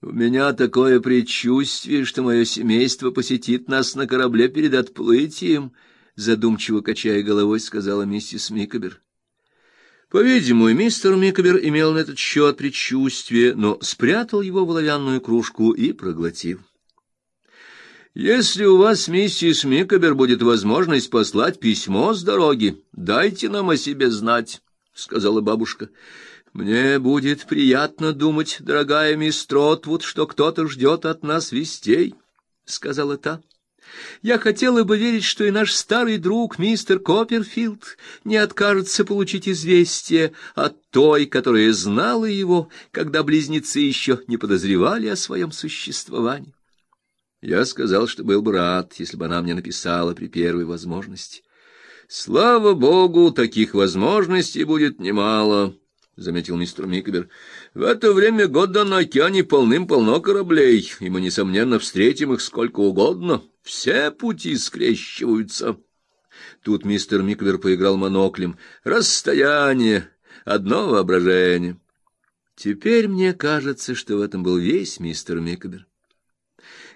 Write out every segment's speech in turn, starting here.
У меня такое предчувствие, что мое семейство посетит нас на корабле перед отплытием, задумчиво качая головой, сказала миссис Микобер. По-видимому, мистер Микобер имел на этот счет предчувствие, но спрятал его в оловянную кружку и проглотил. Если у вас, миссис Микобер, будет возможность послать письмо с дороги, дайте нам о себе знать, сказала бабушка. Мне будет приятно думать, дорогая мисс Тротвуд, что кто-то ждет от нас вестей, сказала та. Я хотела бы верить, что и наш старый друг мистер Копперфилд не откажется получить известие от той, которая знала его, когда близнецы еще не подозревали о своем существовании. Я сказал, что был бы рад, если бы она мне написала при первой возможности. Слава богу, таких возможностей будет немало, заметил мистер Микбер. В это время года на океане полным-полно кораблей, и мы несомненно встретим их сколько угодно. Все пути скрещиваются. Тут мистер Микбер поиграл моноклем. Расстояние, одно воображение. Теперь мне кажется, что в этом был весь мистер Микбер.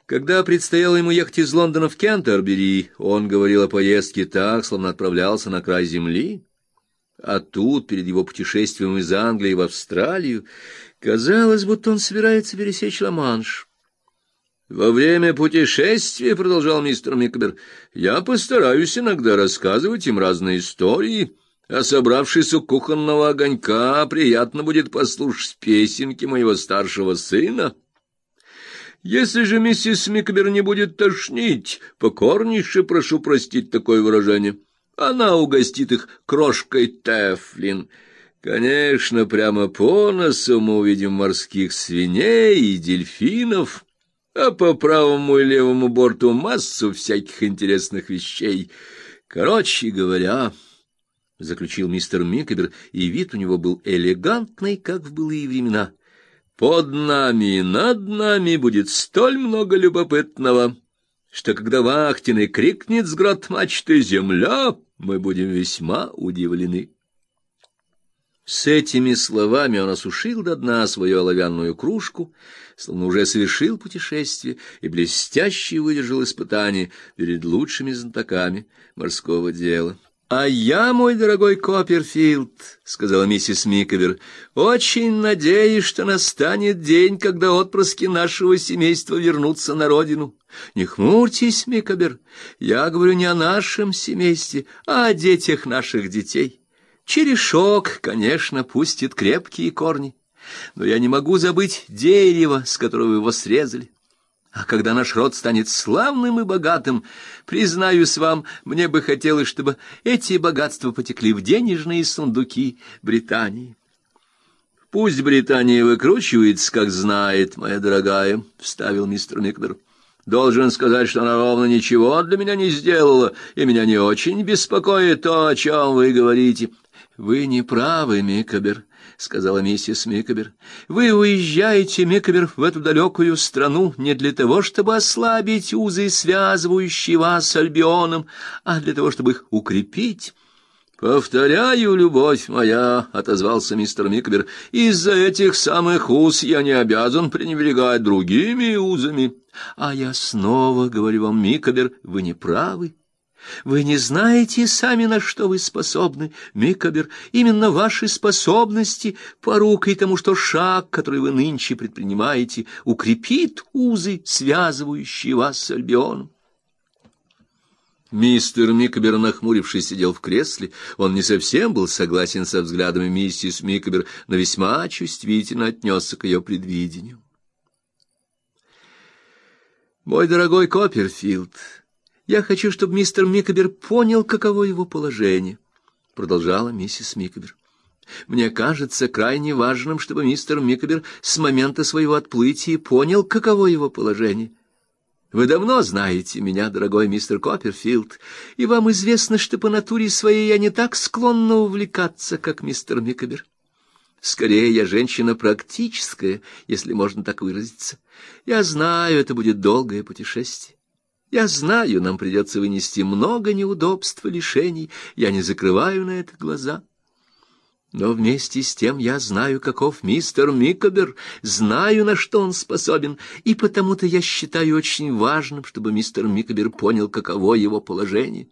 Когда предстояло ему ехать из Лондона в Кентербери, он говорил о поездке так, словно отправлялся на край земли. А тут, перед его путешествием из Англии в Австралию, казалось, будто он собирается пересечь Ла-Манш. Во время путешествия, продолжал мистер Микбер, я постараюсь иногда рассказывать им разные истории, а собравшись у кухонного огонька, приятно будет послушать песенки моего старшего сына. Если же миссис Микбер не будет тошнить, покорнейше прошу простить такое выражение. Она угостит их крошкой тефлин. Конечно, прямо по носу мы увидим морских свиней и дельфинов, а по правому и левому борту массу всяких интересных вещей. Короче говоря, — заключил мистер Микбер, и вид у него был элегантный, как в былые времена — под нами и над нами будет столь много любопытного, что когда вахтенный крикнет с грот мачты «Земля!», мы будем весьма удивлены. С этими словами он осушил до дна свою оловянную кружку, словно уже совершил путешествие и блестяще выдержал испытание перед лучшими знатоками морского дела. «А я, мой дорогой Копперфилд, — сказала миссис Миковер, — очень надеюсь, что настанет день, когда отпрыски нашего семейства вернутся на родину. Не хмурьтесь, Микобер, я говорю не о нашем семействе, а о детях наших детей. Черешок, конечно, пустит крепкие корни, но я не могу забыть дерево, с которого его срезали. А когда наш род станет славным и богатым, признаюсь вам, мне бы хотелось, чтобы эти богатства потекли в денежные сундуки Британии. Пусть Британия выкручивается, как знает, моя дорогая, вставил мистер Микбер. Должен сказать, что она ровно ничего для меня не сделала, и меня не очень беспокоит то, о чем вы говорите. Вы не правы, Микбер, сказала миссис Микобер. Вы уезжаете, Микобер, в эту далекую страну не для того, чтобы ослабить узы, связывающие вас с Альбионом, а для того, чтобы их укрепить. Повторяю, любовь моя, отозвался мистер Микобер. Из-за этих самых уз я не обязан пренебрегать другими узами. А я снова говорю вам, Микобер, вы не правы. Вы не знаете сами, на что вы способны, Микабер. Именно ваши способности, порукой тому, что шаг, который вы нынче предпринимаете, укрепит узы, связывающие вас с Альбионом. Мистер Микабер, нахмурившись, сидел в кресле. Он не совсем был согласен со взглядами миссис Микабер, но весьма чувствительно отнесся к ее предвидению. «Мой дорогой Копперфилд», я хочу, чтобы мистер Микобер понял, каково его положение, продолжала миссис Микобер. Мне кажется крайне важным, чтобы мистер Микобер с момента своего отплытия понял, каково его положение. Вы давно знаете меня, дорогой мистер Копперфилд, и вам известно, что по натуре своей я не так склонна увлекаться, как мистер Микобер. Скорее, я женщина практическая, если можно так выразиться. Я знаю, это будет долгое путешествие. Я знаю, нам придется вынести много неудобств и лишений, я не закрываю на это глаза. Но вместе с тем я знаю, каков мистер Микобер, знаю, на что он способен, и потому-то я считаю очень важным, чтобы мистер Микобер понял, каково его положение.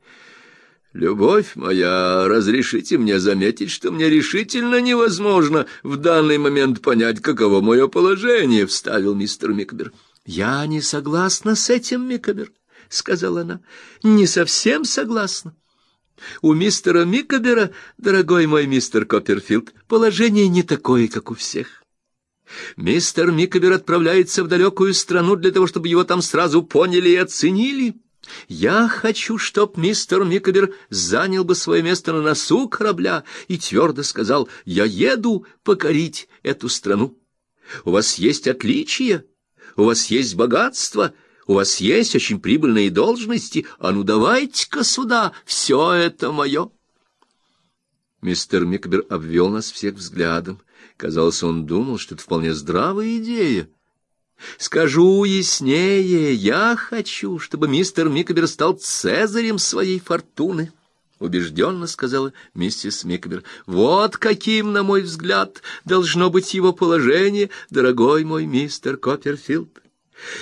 Любовь моя, разрешите мне заметить, что мне решительно невозможно в данный момент понять, каково мое положение, вставил мистер Микобер. Я не согласна с этим, Микобер, сказала она. Не совсем согласна. У мистера Микобера, дорогой мой мистер Копперфилд, положение не такое, как у всех. Мистер Микобер отправляется в далекую страну для того, чтобы его там сразу поняли и оценили. Я хочу, чтоб мистер Микобер занял бы свое место на носу корабля и твердо сказал: "Я еду покорить эту страну. У вас есть отличия, у вас есть богатство, у вас есть очень прибыльные должности, а ну давайте-ка сюда, все это мое. Мистер Микбер обвел нас всех взглядом. Казалось, он думал, что это вполне здравая идея. Скажу яснее, я хочу, чтобы мистер Микбер стал цезарем своей фортуны. Убежденно сказала миссис Микбер. Вот каким, на мой взгляд, должно быть его положение, дорогой мой мистер Копперфилд.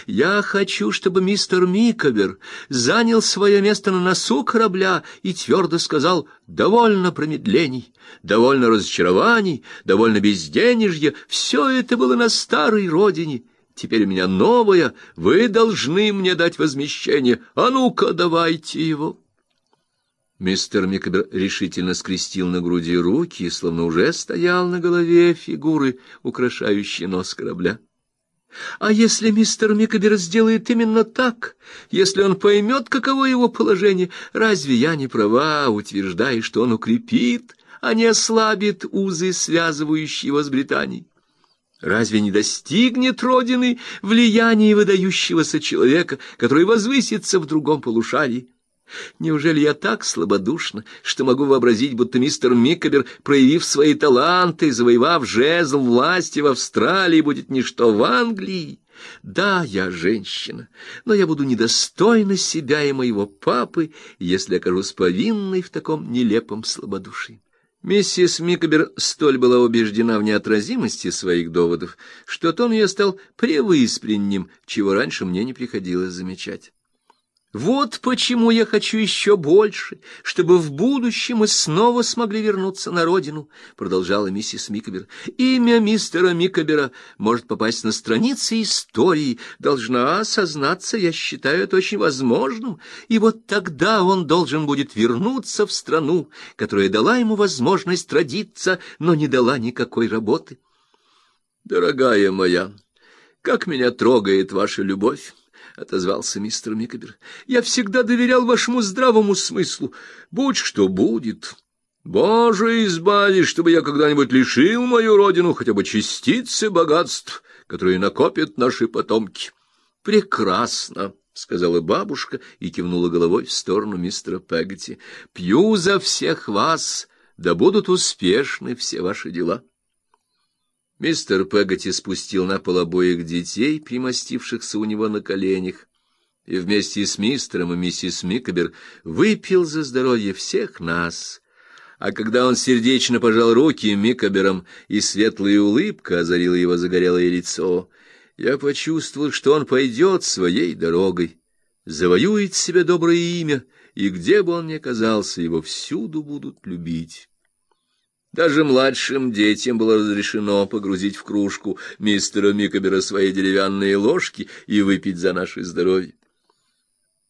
Я хочу, чтобы мистер Микобер занял свое место на носу корабля и твердо сказал «довольно промедлений, довольно разочарований, довольно безденежья, все это было на старой родине». Теперь у меня новое, вы должны мне дать возмещение. А ну-ка, давайте его. Мистер Микобер решительно скрестил на груди руки, словно уже стоял на голове фигуры, украшающей нос корабля. А если мистер Микобер сделает именно так, если он поймет, каково его положение, разве я не права, утверждая, что он укрепит, а не ослабит узы, связывающие его с Британией? Разве не достигнет родины влияния выдающегося человека, который возвысится в другом полушарии? Неужели я так слабодушна, что могу вообразить, будто мистер Микобер, проявив свои таланты, завоевав жезл власти в Австралии, будет ничто в Англии? Да, я женщина, но я буду недостойна себя и моего папы, если окажусь повинной в таком нелепом слабодушии. Миссис Микобер столь была убеждена в неотразимости своих доводов, что тон ее стал превыспренним, чего раньше мне не приходилось замечать. Вот почему я хочу еще больше, чтобы в будущем мы снова смогли вернуться на родину, продолжала миссис Микобер. Имя мистера Микобера может попасть на страницы истории, должна осознаться, я считаю это очень возможным, и вот тогда он должен будет вернуться в страну, которая дала ему возможность родиться, но не дала никакой работы. Дорогая моя, как меня трогает ваша любовь отозвался мистер Микобер. Я всегда доверял вашему здравому смыслу. Будь что будет. Боже, избави, чтобы я когда-нибудь лишил мою родину хотя бы частицы богатств, которые накопят наши потомки. Прекрасно, сказала бабушка и кивнула головой в сторону мистера Пегати. Пью за всех вас, да будут успешны все ваши дела. Мистер Пегати спустил на пол обоих детей, примостившихся у него на коленях, и вместе с мистером и миссис Микобер выпил за здоровье всех нас. А когда он сердечно пожал руки Микоберам, и светлая улыбка озарила его загорелое лицо, я почувствовал, что он пойдет своей дорогой, завоюет себе доброе имя, и где бы он ни оказался, его всюду будут любить. Даже младшим детям было разрешено погрузить в кружку мистера Микобера свои деревянные ложки и выпить за наше здоровье.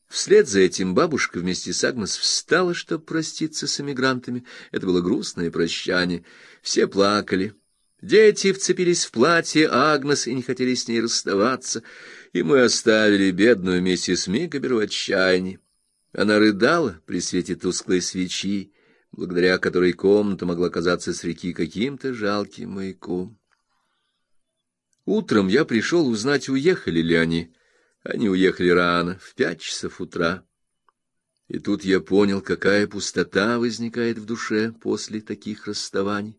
Вслед за этим бабушка вместе с Агнес встала, чтобы проститься с эмигрантами. Это было грустное прощание. Все плакали. Дети вцепились в платье Агнес и не хотели с ней расставаться, и мы оставили бедную миссис Микобер в отчаянии. Она рыдала при свете тусклой свечи, благодаря которой комната могла казаться с реки каким-то жалким маяком. Утром я пришел узнать, уехали ли они. Они уехали рано, в пять часов утра. И тут я понял, какая пустота возникает в душе после таких расставаний.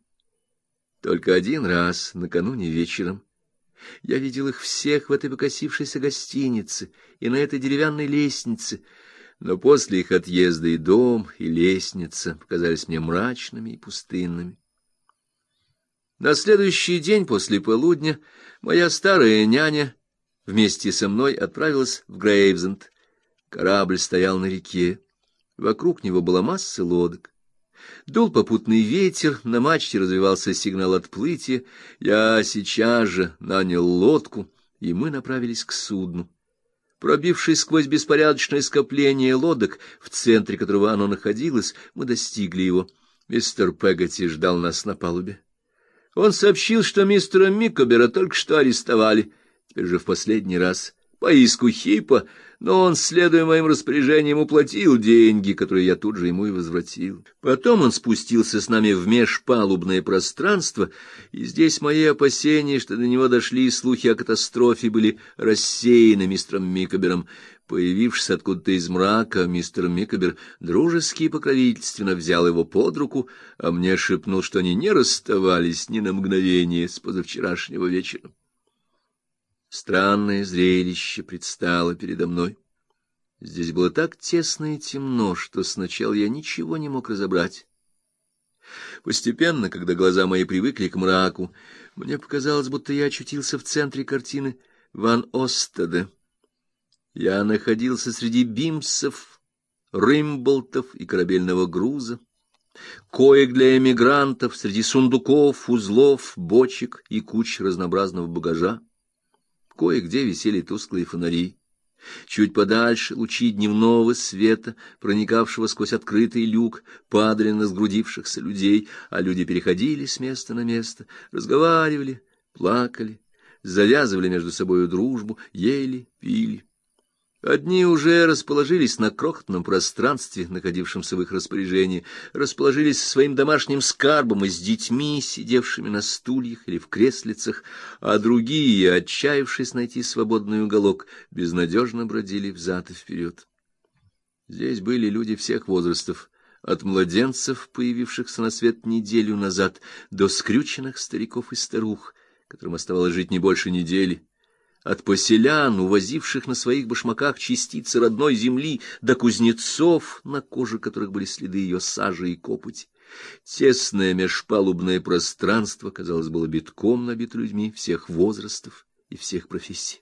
Только один раз, накануне вечером, я видел их всех в этой покосившейся гостинице и на этой деревянной лестнице, но после их отъезда и дом, и лестница показались мне мрачными и пустынными. На следующий день после полудня моя старая няня вместе со мной отправилась в Грейвзенд. Корабль стоял на реке. Вокруг него была масса лодок. Дул попутный ветер, на мачте развивался сигнал отплытия. Я сейчас же нанял лодку, и мы направились к судну. Пробившись сквозь беспорядочное скопление лодок, в центре которого оно находилось, мы достигли его. Мистер Пегати ждал нас на палубе. Он сообщил, что мистера Микобера только что арестовали, теперь же в последний раз, по иску Хипа, но он, следуя моим распоряжениям, уплатил деньги, которые я тут же ему и возвратил. Потом он спустился с нами в межпалубное пространство, и здесь мои опасения, что до него дошли слухи о катастрофе, были рассеяны мистером Микобером. Появившись откуда-то из мрака, мистер Микобер дружески и покровительственно взял его под руку, а мне шепнул, что они не расставались ни на мгновение с позавчерашнего вечера. Странное зрелище предстало передо мной. Здесь было так тесно и темно, что сначала я ничего не мог разобрать. Постепенно, когда глаза мои привыкли к мраку, мне показалось, будто я очутился в центре картины Ван Остеда. Я находился среди бимсов, рымболтов и корабельного груза, коек для эмигрантов, среди сундуков, узлов, бочек и куч разнообразного багажа. Кое-где висели тусклые фонари. Чуть подальше лучи дневного света, проникавшего сквозь открытый люк, падали на сгрудившихся людей, а люди переходили с места на место, разговаривали, плакали, завязывали между собой дружбу, ели, пили. Одни уже расположились на крохотном пространстве, находившемся в их распоряжении, расположились со своим домашним скарбом и с детьми, сидевшими на стульях или в креслицах, а другие, отчаявшись найти свободный уголок, безнадежно бродили взад и вперед. Здесь были люди всех возрастов, от младенцев, появившихся на свет неделю назад, до скрюченных стариков и старух, которым оставалось жить не больше недели от поселян, увозивших на своих башмаках частицы родной земли, до кузнецов, на коже которых были следы ее сажи и копоти. Тесное межпалубное пространство, казалось, было битком набито людьми всех возрастов и всех профессий.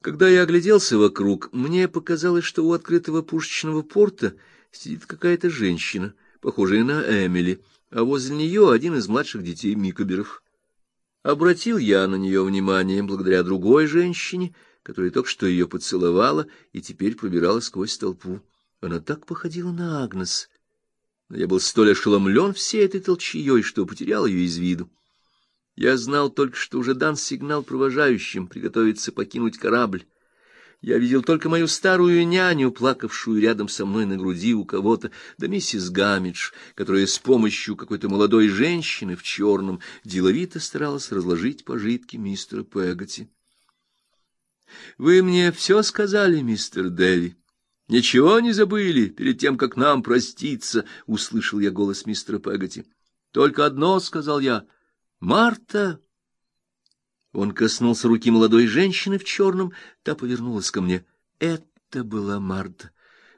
Когда я огляделся вокруг, мне показалось, что у открытого пушечного порта сидит какая-то женщина, похожая на Эмили, а возле нее один из младших детей Микоберов. Обратил я на нее внимание благодаря другой женщине, которая только что ее поцеловала и теперь пробиралась сквозь толпу. Она так походила на Агнес. Но я был столь ошеломлен всей этой толчеей, что потерял ее из виду. Я знал только, что уже дан сигнал провожающим приготовиться покинуть корабль. Я видел только мою старую няню, плакавшую рядом со мной на груди у кого-то, да миссис Гамидж, которая с помощью какой-то молодой женщины в черном деловито старалась разложить пожитки мистера Пегати. Вы мне все сказали, мистер Дэви. Ничего не забыли перед тем, как нам проститься, услышал я голос мистера Пегати. Только одно, сказал я. Марта он коснулся руки молодой женщины в черном, та повернулась ко мне. Это была Марта.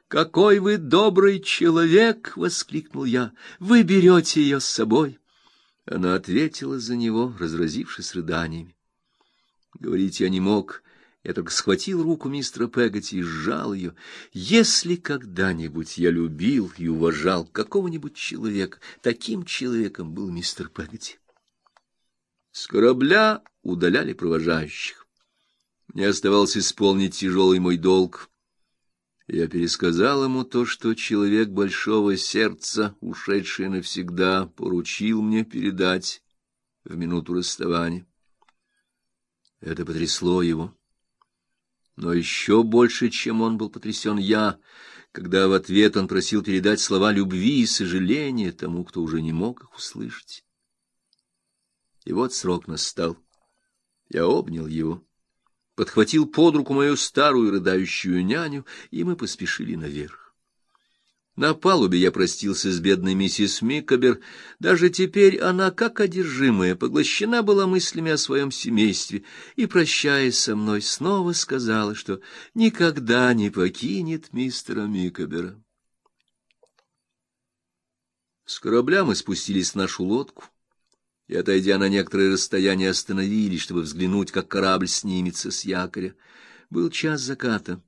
Какой вы добрый человек, воскликнул я. Вы берете ее с собой. Она ответила за него, разразившись рыданиями. Говорить я не мог. Я только схватил руку мистера Пегати и сжал ее. Если когда-нибудь я любил и уважал какого-нибудь человека, таким человеком был мистер Пегати. С корабля удаляли провожающих. Мне оставалось исполнить тяжелый мой долг. Я пересказал ему то, что человек большого сердца, ушедший навсегда, поручил мне передать в минуту расставания. Это потрясло его. Но еще больше, чем он был потрясен я, когда в ответ он просил передать слова любви и сожаления тому, кто уже не мог их услышать. И вот срок настал. Я обнял его, подхватил под руку мою старую рыдающую няню, и мы поспешили наверх. На палубе я простился с бедной миссис Микобер. Даже теперь она, как одержимая, поглощена была мыслями о своем семействе, и, прощаясь со мной, снова сказала, что никогда не покинет мистера Микобера. С корабля мы спустились в нашу лодку. И, отойдя на некоторое расстояние, остановились, чтобы взглянуть, как корабль снимется с якоря. Был час заката.